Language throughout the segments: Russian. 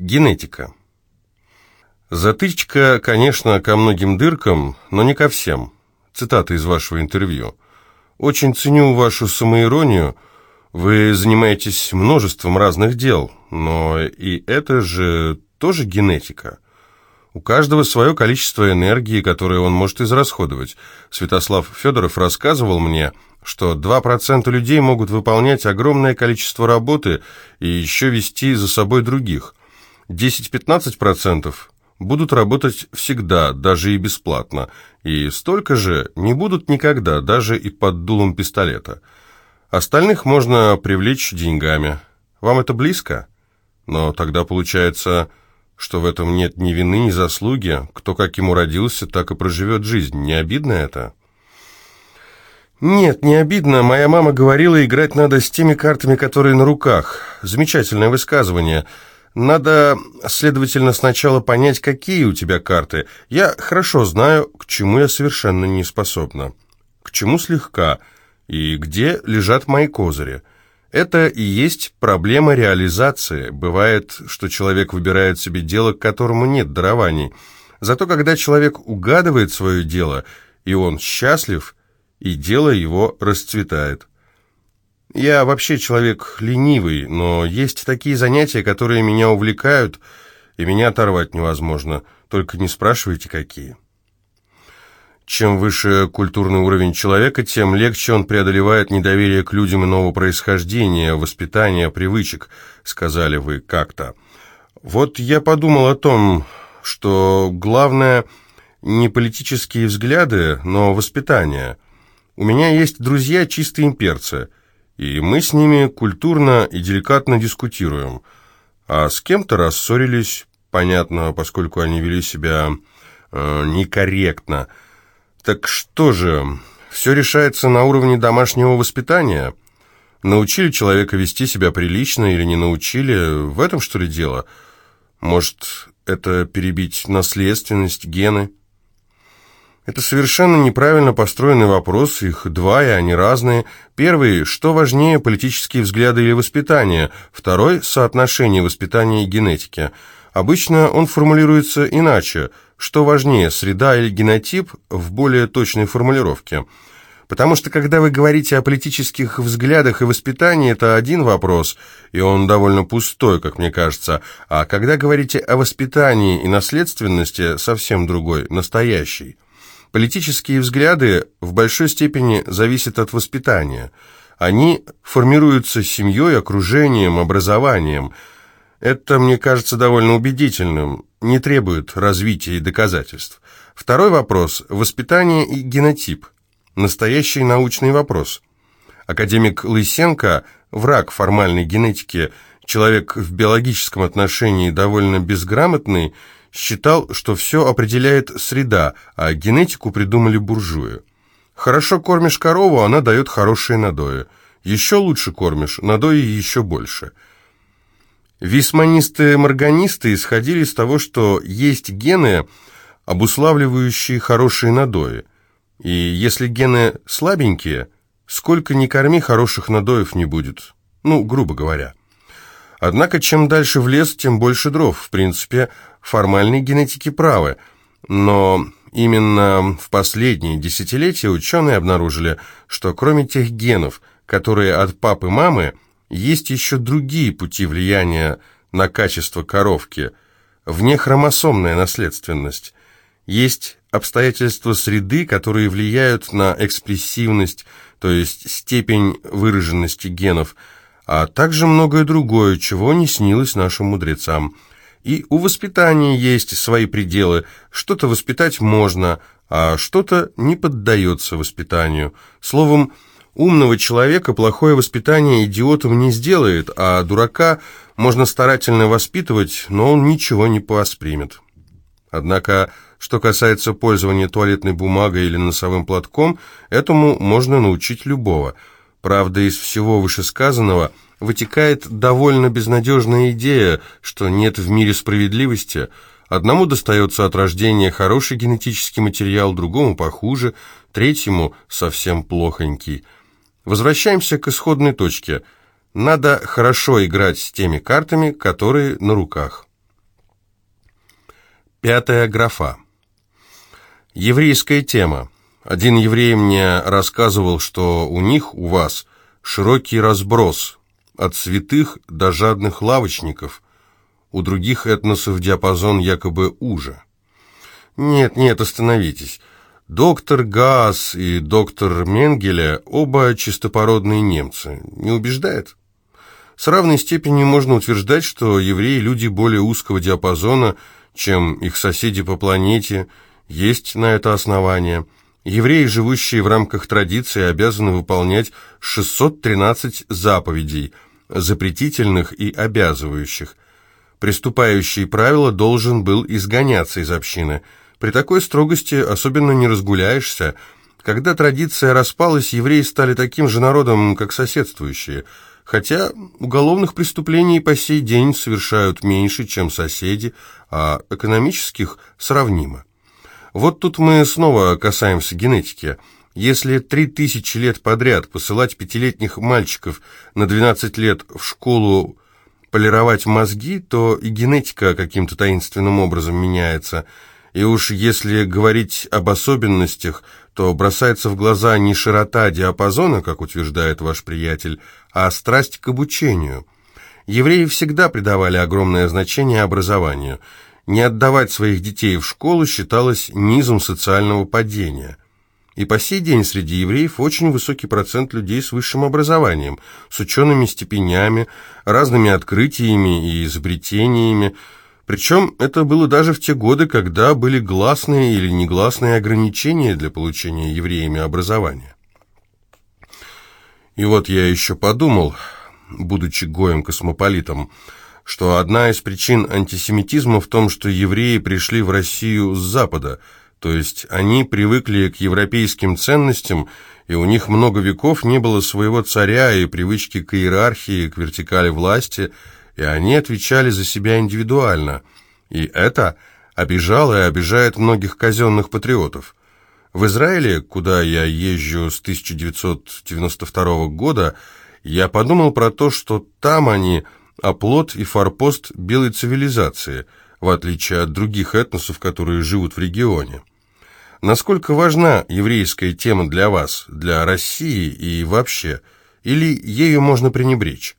Генетика. Затычка, конечно, ко многим дыркам, но не ко всем. Цитата из вашего интервью. «Очень ценю вашу самоиронию. Вы занимаетесь множеством разных дел, но и это же тоже генетика». У каждого свое количество энергии, которое он может израсходовать. Святослав Федоров рассказывал мне, что 2% людей могут выполнять огромное количество работы и еще вести за собой других. 10-15% будут работать всегда, даже и бесплатно, и столько же не будут никогда, даже и под дулом пистолета. Остальных можно привлечь деньгами. Вам это близко? Но тогда получается, что в этом нет ни вины, ни заслуги. Кто как ему родился, так и проживет жизнь. Не обидно это? Нет, не обидно. Моя мама говорила, играть надо с теми картами, которые на руках. Замечательное высказывание – надо, следовательно, сначала понять, какие у тебя карты. Я хорошо знаю, к чему я совершенно не способна, к чему слегка, и где лежат мои козыри. Это и есть проблема реализации. Бывает, что человек выбирает себе дело, к которому нет дарований. Зато когда человек угадывает свое дело, и он счастлив, и дело его расцветает. Я вообще человек ленивый, но есть такие занятия, которые меня увлекают, и меня оторвать невозможно. Только не спрашивайте, какие. Чем выше культурный уровень человека, тем легче он преодолевает недоверие к людям иного происхождения, воспитания, привычек, сказали вы как-то. Вот я подумал о том, что главное не политические взгляды, но воспитание. У меня есть друзья чистые имперцы – и мы с ними культурно и деликатно дискутируем. А с кем-то рассорились, понятно, поскольку они вели себя э, некорректно. Так что же, все решается на уровне домашнего воспитания? Научили человека вести себя прилично или не научили? В этом, что ли, дело? Может, это перебить наследственность, гены? Это совершенно неправильно построенный вопрос, их два, и они разные. Первый – что важнее, политические взгляды или воспитание? Второй – соотношение воспитания и генетики. Обычно он формулируется иначе. Что важнее, среда или генотип в более точной формулировке? Потому что когда вы говорите о политических взглядах и воспитании, это один вопрос, и он довольно пустой, как мне кажется, а когда говорите о воспитании и наследственности, совсем другой, настоящий. Политические взгляды в большой степени зависят от воспитания. Они формируются семьей, окружением, образованием. Это, мне кажется, довольно убедительным, не требует развития и доказательств. Второй вопрос – воспитание и генотип. Настоящий научный вопрос. Академик Лысенко – враг формальной генетики, человек в биологическом отношении довольно безграмотный – считал, что все определяет среда, а генетику придумали буржуи. Хорошо кормишь корову, она дает хорошие надои. Еще лучше кормишь, надои еще больше. Висманисты-морганисты исходили из того, что есть гены, обуславливающие хорошие надои. И если гены слабенькие, сколько ни корми, хороших надоев не будет. Ну, грубо говоря. Однако, чем дальше в лес, тем больше дров. В принципе, формальные генетики правы. Но именно в последние десятилетия ученые обнаружили, что кроме тех генов, которые от папы и мамы, есть еще другие пути влияния на качество коровки, внехромосомная наследственность. Есть обстоятельства среды, которые влияют на экспрессивность, то есть степень выраженности генов – а также многое другое, чего не снилось нашим мудрецам. И у воспитания есть свои пределы, что-то воспитать можно, а что-то не поддается воспитанию. Словом, умного человека плохое воспитание идиотом не сделает, а дурака можно старательно воспитывать, но он ничего не воспримет. Однако, что касается пользования туалетной бумагой или носовым платком, этому можно научить любого – Правда, из всего вышесказанного вытекает довольно безнадежная идея, что нет в мире справедливости. Одному достается от рождения хороший генетический материал, другому похуже, третьему совсем плохонький. Возвращаемся к исходной точке. Надо хорошо играть с теми картами, которые на руках. Пятая графа. Еврейская тема. Один еврей мне рассказывал, что у них, у вас, широкий разброс, от святых до жадных лавочников, у других этносов диапазон якобы уже. Нет, нет, остановитесь. Доктор Гаас и доктор Менгеле оба чистопородные немцы. Не убеждает? С равной степенью можно утверждать, что евреи – люди более узкого диапазона – чем их соседи по планете, есть на это основание. Евреи, живущие в рамках традиции, обязаны выполнять 613 заповедей, запретительных и обязывающих. Приступающий правила должен был изгоняться из общины. При такой строгости особенно не разгуляешься. Когда традиция распалась, евреи стали таким же народом, как соседствующие – хотя уголовных преступлений по сей день совершают меньше, чем соседи, а экономических сравнимо. Вот тут мы снова касаемся генетики. Если три тысячи лет подряд посылать пятилетних мальчиков на 12 лет в школу полировать мозги, то и генетика каким-то таинственным образом меняется. И уж если говорить об особенностях, то бросается в глаза не широта диапазона, как утверждает ваш приятель, а страсть к обучению. Евреи всегда придавали огромное значение образованию. Не отдавать своих детей в школу считалось низом социального падения. И по сей день среди евреев очень высокий процент людей с высшим образованием, с учеными степенями, разными открытиями и изобретениями, причем это было даже в те годы, когда были гласные или негласные ограничения для получения евреями образования. И вот я еще подумал, будучи гоем-космополитом, что одна из причин антисемитизма в том, что евреи пришли в Россию с Запада, то есть они привыкли к европейским ценностям, и у них много веков не было своего царя и привычки к иерархии, к вертикали власти, и они отвечали за себя индивидуально. И это обижало и обижает многих казенных патриотов. В Израиле, куда я езжу с 1992 года, я подумал про то, что там они оплот и форпост белой цивилизации, в отличие от других этносов, которые живут в регионе. Насколько важна еврейская тема для вас, для России и вообще, или ею можно пренебречь?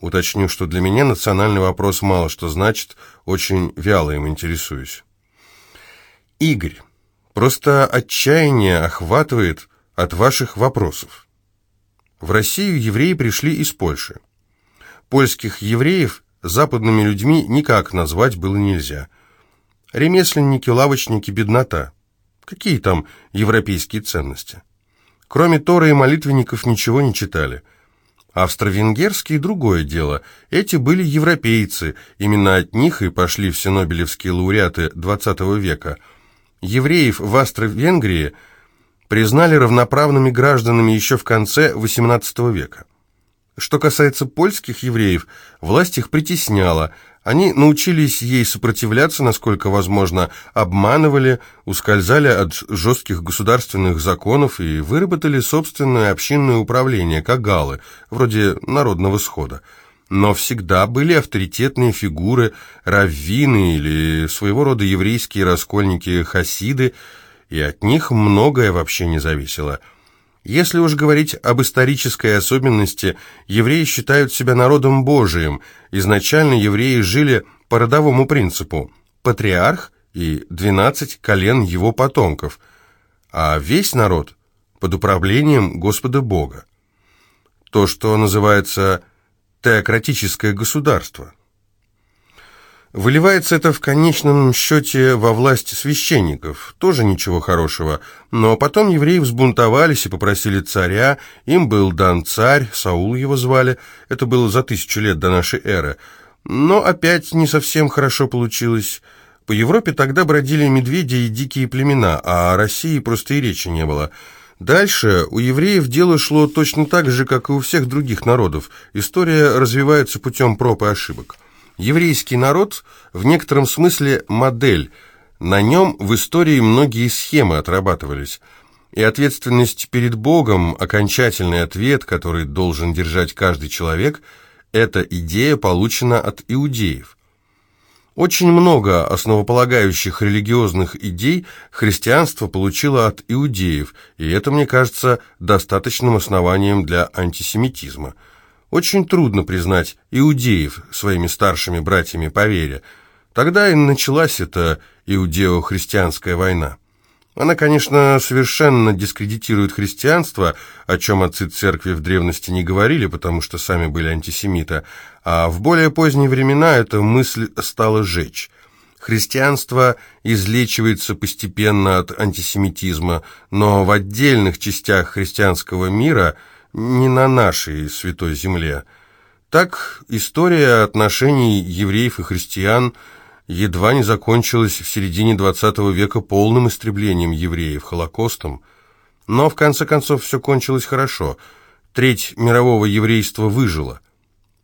Уточню, что для меня национальный вопрос мало что значит, очень вяло им интересуюсь. Игорь. Просто отчаяние охватывает от ваших вопросов. В Россию евреи пришли из Польши. Польских евреев западными людьми никак назвать было нельзя. Ремесленники, лавочники, беднота. Какие там европейские ценности? Кроме Торы и молитвенников ничего не читали. Австро-венгерские – другое дело. Эти были европейцы, именно от них и пошли все нобелевские лауреаты XX века – Евреев в Австро-Венгрии признали равноправными гражданами еще в конце XVIII века. Что касается польских евреев, власть их притесняла. Они научились ей сопротивляться, насколько возможно, обманывали, ускользали от жестких государственных законов и выработали собственное общинное управление, как галы, вроде народного схода но всегда были авторитетные фигуры, раввины или своего рода еврейские раскольники-хасиды, и от них многое вообще не зависело. Если уж говорить об исторической особенности, евреи считают себя народом Божиим. Изначально евреи жили по родовому принципу – патриарх и 12 колен его потомков, а весь народ – под управлением Господа Бога. То, что называется теократическое государство. Выливается это в конечном счете во власть священников, тоже ничего хорошего, но потом евреи взбунтовались и попросили царя, им был дан царь, Саул его звали, это было за тысячу лет до нашей эры, но опять не совсем хорошо получилось. По Европе тогда бродили медведи и дикие племена, а о России просто и речи не было – Дальше у евреев дело шло точно так же, как и у всех других народов. История развивается путем проб и ошибок. Еврейский народ в некотором смысле модель. На нем в истории многие схемы отрабатывались. И ответственность перед Богом, окончательный ответ, который должен держать каждый человек, эта идея получена от иудеев. Очень много основополагающих религиозных идей христианство получило от иудеев, и это, мне кажется, достаточным основанием для антисемитизма. Очень трудно признать иудеев своими старшими братьями по вере. Тогда и началась эта иудео-христианская война. Она, конечно, совершенно дискредитирует христианство, о чем отцы церкви в древности не говорили, потому что сами были антисемиты, а в более поздние времена эта мысль стала жечь. Христианство излечивается постепенно от антисемитизма, но в отдельных частях христианского мира, не на нашей святой земле. Так история отношений евреев и христиан – едва не закончилась в середине XX века полным истреблением евреев, Холокостом. Но в конце концов все кончилось хорошо. Треть мирового еврейства выжила.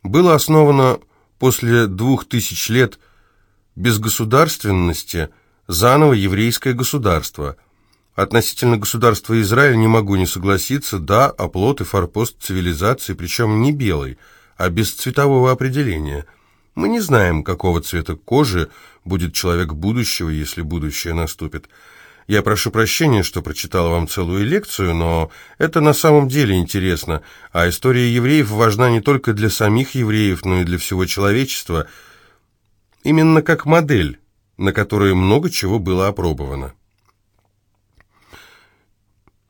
Было основано после двух тысяч лет безгосударственности заново еврейское государство. Относительно государства Израиль не могу не согласиться, да, оплот и форпост цивилизации, причем не белый, а без цветового определения – мы не знаем, какого цвета кожи будет человек будущего, если будущее наступит. Я прошу прощения, что прочитала вам целую лекцию, но это на самом деле интересно, а история евреев важна не только для самих евреев, но и для всего человечества, именно как модель, на которой много чего было опробовано.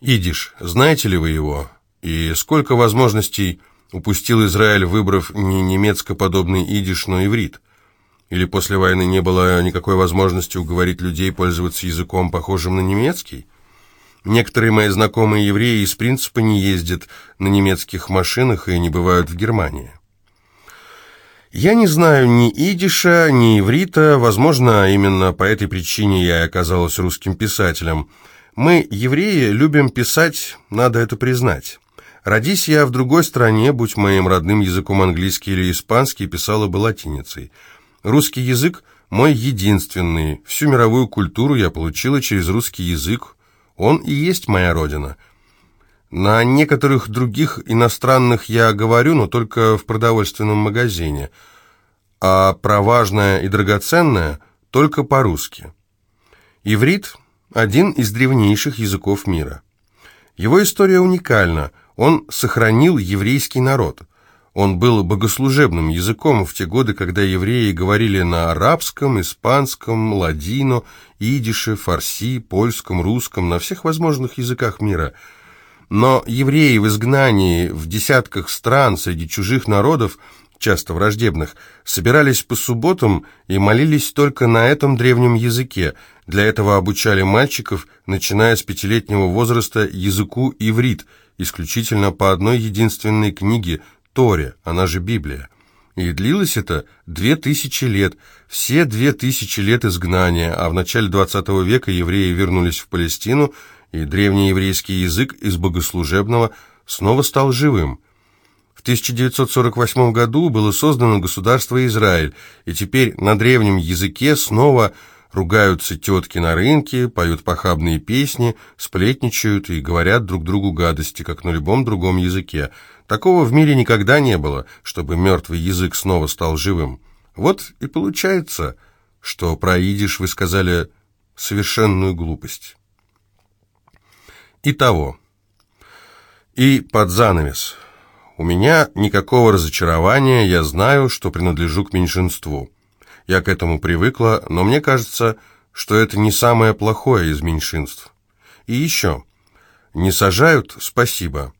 Идиш, знаете ли вы его? И сколько возможностей Упустил Израиль, выбрав не немецко-подобный идиш, но иврит. Или после войны не было никакой возможности уговорить людей пользоваться языком, похожим на немецкий? Некоторые мои знакомые евреи из принципа не ездят на немецких машинах и не бывают в Германии. Я не знаю ни идиша, ни иврита, возможно, именно по этой причине я оказалась русским писателем. Мы, евреи, любим писать, надо это признать. Родись я в другой стране, будь моим родным языком английский или испанский, писала бы латиницей. Русский язык мой единственный. Всю мировую культуру я получила через русский язык. Он и есть моя родина. На некоторых других иностранных я говорю, но только в продовольственном магазине. А про важное и драгоценное только по-русски. Иврит – один из древнейших языков мира. Его история уникальна – он сохранил еврейский народ. Он был богослужебным языком в те годы, когда евреи говорили на арабском, испанском, ладино, идише, фарси, польском, русском, на всех возможных языках мира. Но евреи в изгнании в десятках стран среди чужих народов, часто враждебных, собирались по субботам и молились только на этом древнем языке. Для этого обучали мальчиков, начиная с пятилетнего возраста, языку иврит – исключительно по одной единственной книге Торе, она же Библия. И длилось это две тысячи лет, все две тысячи лет изгнания, а в начале XX века евреи вернулись в Палестину, и древний еврейский язык из богослужебного снова стал живым. В 1948 году было создано государство Израиль, и теперь на древнем языке снова Ругаются тетки на рынке, поют похабные песни, сплетничают и говорят друг другу гадости, как на любом другом языке. Такого в мире никогда не было, чтобы мертвый язык снова стал живым. Вот и получается, что про идиш вы сказали совершенную глупость. Итого. И под занавес. У меня никакого разочарования, я знаю, что принадлежу к меньшинству. Я к этому привыкла, но мне кажется, что это не самое плохое из меньшинств. И еще. Не сажают – спасибо.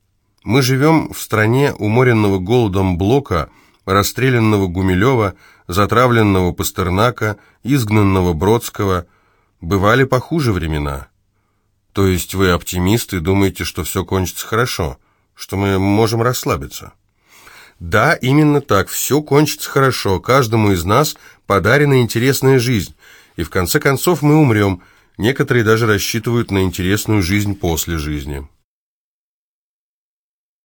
Мы живем в стране уморенного голодом Блока, расстрелянного Гумилева, затравленного Пастернака, изгнанного Бродского. Бывали похуже времена. То есть вы оптимисты думаете, что все кончится хорошо, что мы можем расслабиться? Да, именно так, все кончится хорошо, каждому из нас подарена интересная жизнь, и в конце концов мы умрем. Некоторые даже рассчитывают на интересную жизнь после жизни.